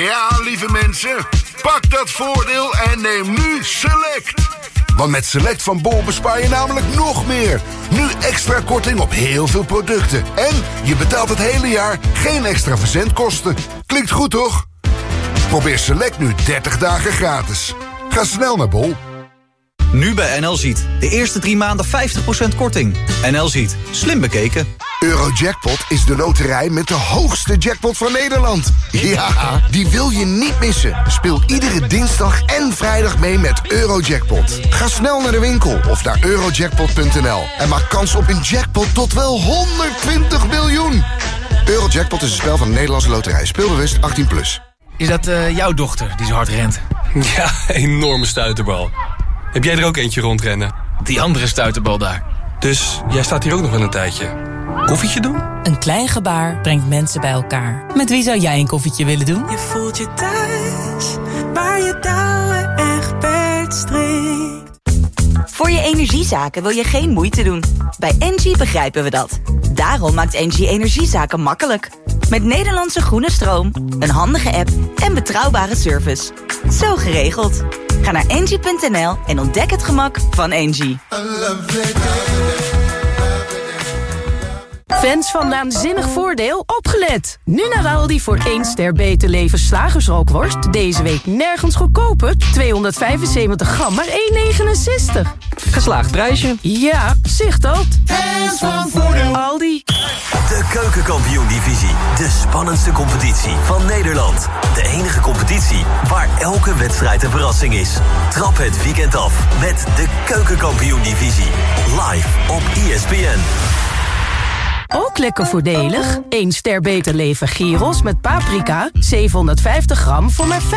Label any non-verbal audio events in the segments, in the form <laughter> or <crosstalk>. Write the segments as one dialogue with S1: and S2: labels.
S1: Ja, lieve mensen, pak dat voordeel en neem nu Select. Want met Select van Bol bespaar je namelijk nog meer. Nu extra korting op heel veel producten. En je betaalt het hele jaar geen extra verzendkosten. Klinkt goed, toch? Probeer Select nu 30 dagen gratis. Ga snel naar Bol.
S2: Nu bij NL Ziet. De eerste drie maanden 50% korting. NL Ziet. Slim bekeken.
S1: Eurojackpot is de loterij met de hoogste jackpot van Nederland. Ja, die wil je niet missen. Speel iedere dinsdag en vrijdag mee met Eurojackpot. Ga snel naar de winkel of naar eurojackpot.nl. En maak kans op een jackpot tot wel 120 miljoen. Eurojackpot is een spel van de Nederlandse loterij. Speelbewust 18+. Plus.
S3: Is dat uh, jouw dochter die zo hard rent? <laughs>
S4: Ja, enorme stuiterbal. Heb jij er ook eentje rondrennen?
S3: Die andere stuiterbal daar.
S4: Dus jij staat hier ook nog wel een tijdje. Koffietje doen?
S5: Een klein gebaar brengt mensen bij elkaar. Met wie zou jij een koffietje willen doen?
S6: Je voelt je thuis, waar je touwen echt strikt.
S7: Voor je energiezaken wil je geen moeite doen. Bij Engie begrijpen we dat. Daarom maakt Engie energiezaken makkelijk. Met Nederlandse groene stroom, een handige app en betrouwbare service. Zo geregeld. Ga naar engie.nl en ontdek het gemak van Engie.
S8: Fans van Naanzinnig Voordeel, opgelet! Nu naar Aldi voor 1 ster beter leven slagersrookworst. Deze week nergens goedkoper. 275 gram, maar 1,69.
S3: Geslaagd prijsje.
S8: Ja, zicht dat.
S9: Fans van Voordeel.
S8: Aldi.
S10: De keukenkampioen-divisie. De spannendste competitie van Nederland. De enige competitie waar elke wedstrijd een verrassing is. Trap het weekend af met de keukenkampioen-divisie. Live op ESPN.
S8: Ook lekker voordelig. 1 ster beter leven gyros met paprika. 750 gram voor maar 5,99.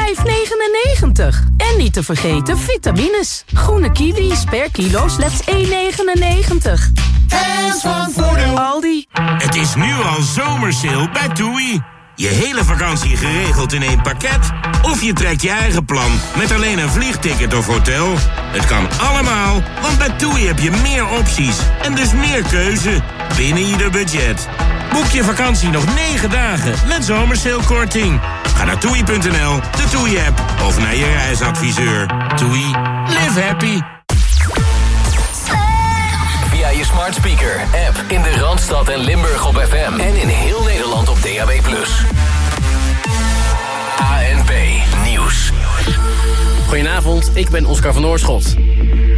S8: En niet te vergeten vitamines. Groene kiwis per kilo slechts 1,99.
S9: Hands van Voordeel.
S8: Aldi.
S11: Het is nu al zomersale bij Toei. Je hele vakantie geregeld in één pakket? Of je trekt je eigen plan met alleen een vliegticket of hotel? Het kan allemaal, want bij TUI heb je meer opties en dus meer keuze binnen ieder budget. Boek je vakantie nog 9 dagen met zomersailkorting. Ga naar toei.nl, de TUI-app of naar je reisadviseur. TUI, live happy.
S12: Smart speaker, app in de Randstad en Limburg op FM en in heel Nederland op DAB+. ANP Nieuws.
S13: Goedenavond, ik ben Oscar van Oorschot.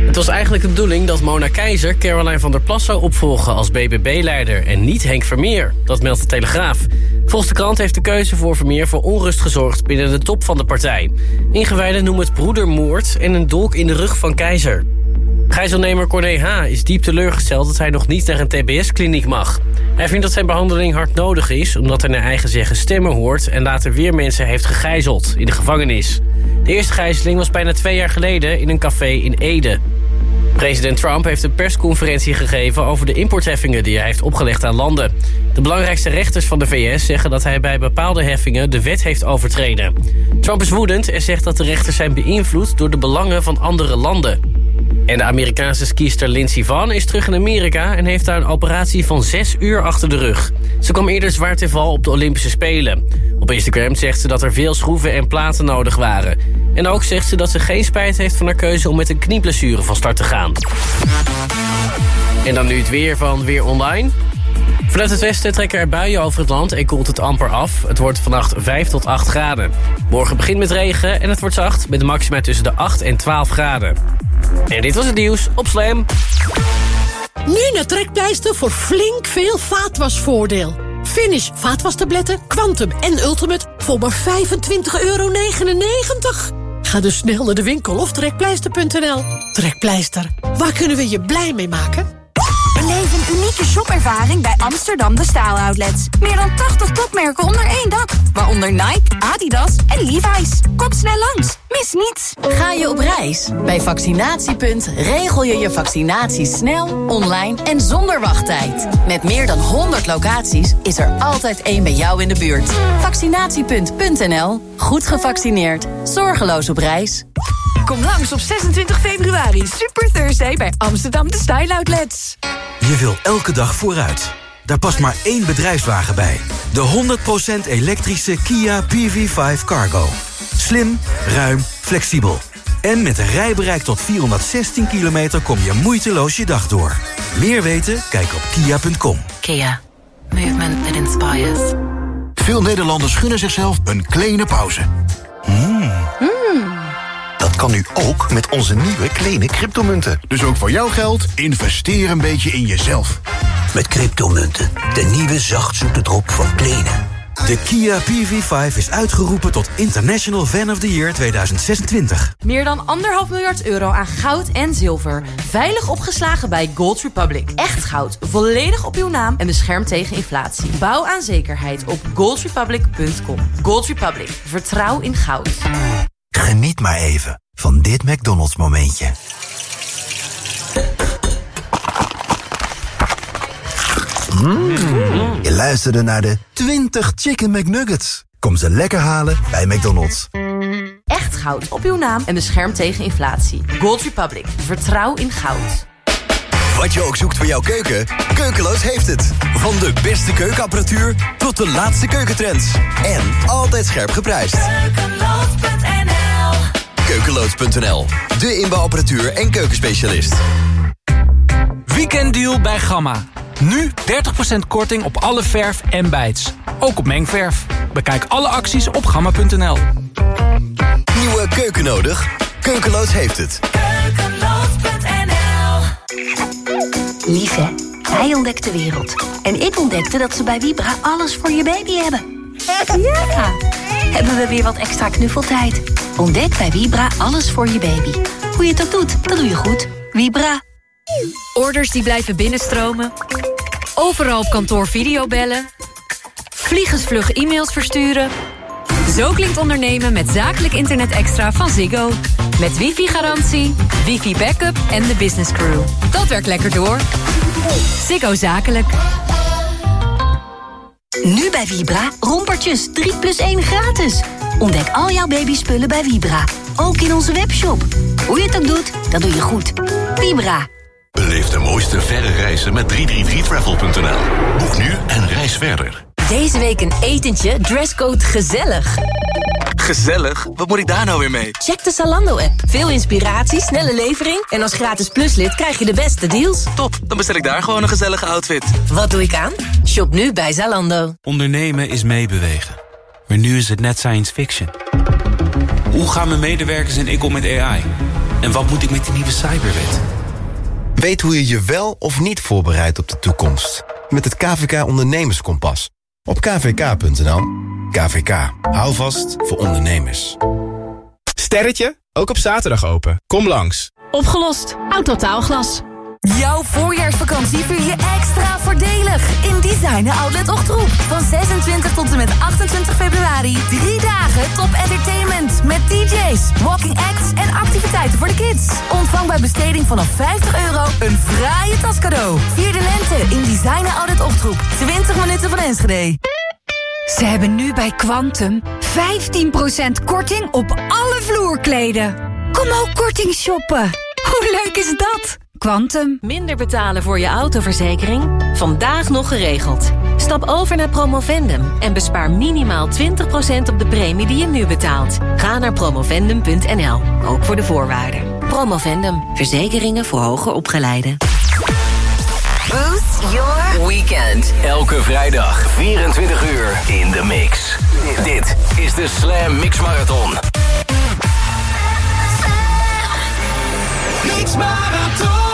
S13: Het was eigenlijk de bedoeling dat Mona Keizer Caroline van der Plas zou opvolgen als BBB-leider en niet Henk Vermeer. Dat meldt de Telegraaf. Volgens de krant heeft de keuze voor Vermeer voor onrust gezorgd binnen de top van de partij. Ingewijden noemen het broedermoord en een dolk in de rug van Keizer. Gijzelnemer Corné H. is diep teleurgesteld dat hij nog niet naar een TBS-kliniek mag. Hij vindt dat zijn behandeling hard nodig is... omdat hij naar eigen zeggen stemmen hoort... en later weer mensen heeft gegijzeld in de gevangenis. De eerste gijzeling was bijna twee jaar geleden in een café in Ede. President Trump heeft een persconferentie gegeven over de importheffingen die hij heeft opgelegd aan landen. De belangrijkste rechters van de VS zeggen dat hij bij bepaalde heffingen de wet heeft overtreden. Trump is woedend en zegt dat de rechters zijn beïnvloed door de belangen van andere landen. En de Amerikaanse skiester Lindsey Vonn is terug in Amerika... en heeft daar een operatie van zes uur achter de rug. Ze kwam eerder zwaar te val op de Olympische Spelen. Op Instagram zegt ze dat er veel schroeven en platen nodig waren. En ook zegt ze dat ze geen spijt heeft van haar keuze... om met een knieblessure van start te gaan. En dan nu het weer van Weer Online. Vanuit het westen trekken er buien over het land en koelt het amper af. Het wordt vannacht 5 tot 8 graden. Morgen begint met regen en het wordt zacht... met maxima tussen de 8 en 12 graden. En dit was het nieuws op Slam.
S14: Nu naar Trekpleister voor flink veel vaatwasvoordeel. Finish vaatwastabletten, Quantum en Ultimate voor maar 25,99 euro. Ga dus snel naar de winkel of trekpleister.nl. Trekpleister, waar kunnen we je blij mee maken?
S15: Beleef een unieke shopervaring bij Amsterdam De Staal Outlets. Meer dan 80 topmerken onder één dak. Waaronder Nike, Adidas en Levi's. Kom snel langs. Mis niets.
S16: Ga je op reis? Bij Vaccinatiepunt regel je je vaccinatie snel, online en zonder wachttijd. Met meer dan 100 locaties is er altijd één bij jou in de buurt. Vaccinatiepunt.nl. Goed gevaccineerd. Zorgeloos op reis.
S15: Kom langs op 26 februari. Super Thursday bij Amsterdam De Style Outlets.
S10: Je wil elke dag vooruit.
S17: Daar past maar één bedrijfswagen bij. De 100% elektrische Kia PV5 Cargo. Slim, ruim, flexibel. En met een rijbereik tot 416 kilometer kom je moeiteloos je dag door. Meer weten? Kijk op kia.com.
S16: Kia. Movement that inspires.
S1: Veel Nederlanders gunnen zichzelf een kleine pauze. Dat kan nu ook met onze nieuwe kleine cryptomunten. Dus ook voor jouw geld, investeer een beetje in jezelf.
S18: Met cryptomunten, de nieuwe zachtzoete drop van Plenen.
S17: De Kia PV5 is uitgeroepen tot International Fan of the Year 2026.
S19: Meer dan anderhalf miljard euro aan goud en zilver. Veilig opgeslagen bij Gold Republic. Echt goud, volledig op uw naam en beschermd tegen inflatie. Bouw aan zekerheid op goldrepublic.com. Gold Republic, vertrouw in goud.
S18: Geniet maar even van dit McDonald's momentje. Mm. Je luisterde naar de 20 Chicken McNuggets. Kom ze lekker halen bij McDonald's.
S19: Echt goud op uw naam en beschermd tegen inflatie. Gold Republic, vertrouw in goud.
S10: Wat je ook zoekt voor jouw keuken, Keukeloos heeft het. Van de beste keukenapparatuur tot de laatste keukentrends. En altijd scherp geprijsd.
S6: Keukeloos.nl
S10: Keukeloos.nl, de inbouwapparatuur en keukenspecialist.
S3: Weekenddeal bij Gamma. Nu 30% korting op alle verf en bijts. Ook op mengverf. Bekijk alle acties op gamma.nl.
S10: Nieuwe keuken nodig? Keukeloos heeft het.
S20: Lief hè? Hij ontdekt de wereld. En ik ontdekte dat ze bij Vibra alles voor je baby hebben. Ja! Hebben we weer wat extra knuffeltijd. Ontdek bij Vibra alles voor je baby. Hoe je het ook doet, dat doe je goed. Vibra.
S21: Orders die blijven binnenstromen. Overal op kantoor videobellen. Vliegensvlug e-mails versturen. Zo klinkt ondernemen met zakelijk internet extra van Ziggo. Met wifi-garantie, wifi-backup en de business crew. Dat werkt lekker door. Ziggo Zakelijk.
S20: Nu bij Vibra, rompertjes 3 plus 1 gratis. Ontdek al jouw babyspullen bij Vibra. Ook in onze webshop. Hoe je het ook doet, dat doe je goed. Vibra.
S22: Beleef de mooiste verre reizen met 333travel.nl. Boek nu en reis verder.
S21: Deze week een etentje, dresscode gezellig.
S3: Gezellig? Wat moet ik daar nou weer mee?
S21: Check de Zalando-app. Veel inspiratie, snelle levering... en als gratis pluslid krijg je de beste deals.
S3: Top, dan bestel ik daar gewoon een gezellige outfit.
S21: Wat doe ik aan? Shop nu bij Zalando.
S23: Ondernemen is meebewegen. Maar nu is het net science fiction. Hoe gaan mijn medewerkers en ik om met AI? En wat moet ik met die nieuwe cyberwet?
S24: Weet hoe je je wel of niet voorbereidt op de toekomst. Met het KVK Ondernemerskompas. Op kvk.nl. KVK. Hou vast voor ondernemers.
S25: Sterretje, ook op zaterdag open. Kom langs.
S21: Opgelost. Autotaalglas.
S15: Jouw voorjaarsvakantie vier je extra voordelig in Designer Outlet Ochtroep. Van 26 tot en met 28 februari. Drie dagen top entertainment met DJ's, walking acts en activiteiten voor de kids. Ontvang bij besteding vanaf 50 euro een fraaie tascadeau. Vier de lente in Designer Outlet Ochtroep. 20 minuten van Enschede.
S26: Ze hebben nu bij Quantum 15% korting op alle vloerkleden. Kom ook korting shoppen. Hoe leuk is dat? Quantum.
S21: Minder betalen voor je autoverzekering? Vandaag nog geregeld. Stap over naar Promovendum en bespaar minimaal 20% op de premie die je nu betaalt. Ga naar promovendum.nl, ook voor de voorwaarden. Promovendum, verzekeringen voor hoger opgeleiden.
S12: Boost your weekend. Elke vrijdag 24 uur in de mix. Dit is de Slam Mix Marathon.
S9: Mix Marathon.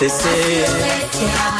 S12: CC.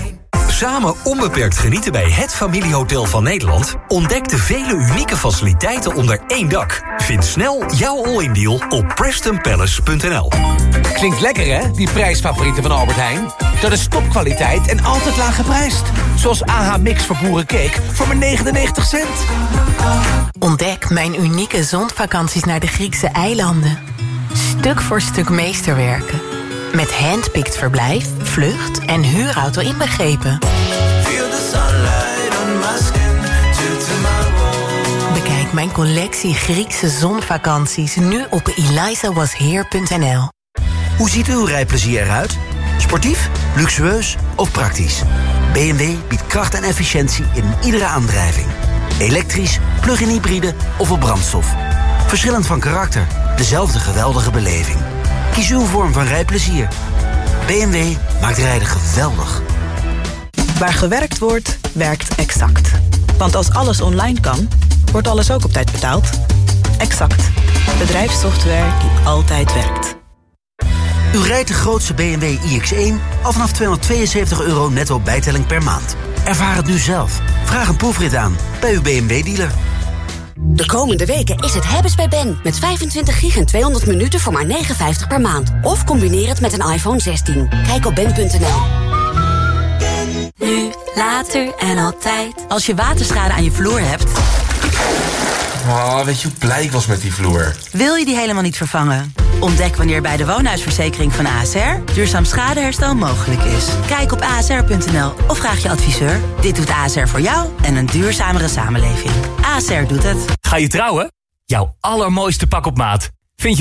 S27: Samen onbeperkt genieten bij het familiehotel van Nederland? Ontdek de vele unieke faciliteiten onder één dak. Vind snel jouw all-in deal op prestonpalace.nl.
S28: Klinkt lekker hè, die prijsfavorieten van Albert Heijn? Dat is topkwaliteit en altijd laag geprijsd. Zoals AH Mix voor boerencake voor maar 99 cent.
S20: Ontdek mijn unieke zondvakanties naar de Griekse eilanden. Stuk voor stuk meesterwerken. Met handpicked verblijf, vlucht en huurauto inbegrepen. Bekijk mijn collectie Griekse zonvakanties nu op elizawasheer.nl.
S29: Hoe ziet uw rijplezier eruit? Sportief, luxueus of praktisch? BMW biedt kracht en efficiëntie in iedere aandrijving. Elektrisch, plug-in hybride of op brandstof. Verschillend van karakter, dezelfde geweldige beleving. Kies uw vorm van rijplezier. BMW maakt rijden geweldig.
S30: Waar gewerkt wordt, werkt Exact. Want als alles online kan, wordt alles ook op tijd betaald. Exact. Bedrijfssoftware die altijd werkt.
S29: U rijdt de grootste BMW iX1 al vanaf 272 euro netto bijtelling per maand. Ervaar het nu zelf. Vraag een proefrit aan bij uw BMW-dealer.
S15: De komende weken is het hebben's bij Ben. Met 25 gig en 200 minuten voor maar 59 per maand. Of combineer het met een iPhone 16. Kijk op ben.nl.
S16: Nu, later en altijd. Als je waterschade aan je vloer hebt...
S4: Oh, weet je hoe blij ik was met die vloer?
S16: Wil je die helemaal niet vervangen? Ontdek wanneer bij de woonhuisverzekering van ASR duurzaam schadeherstel mogelijk is. Kijk op asr.nl of vraag je adviseur. Dit doet ASR voor jou en een duurzamere samenleving. ASR doet het.
S31: Ga je trouwen? Jouw allermooiste pak op maat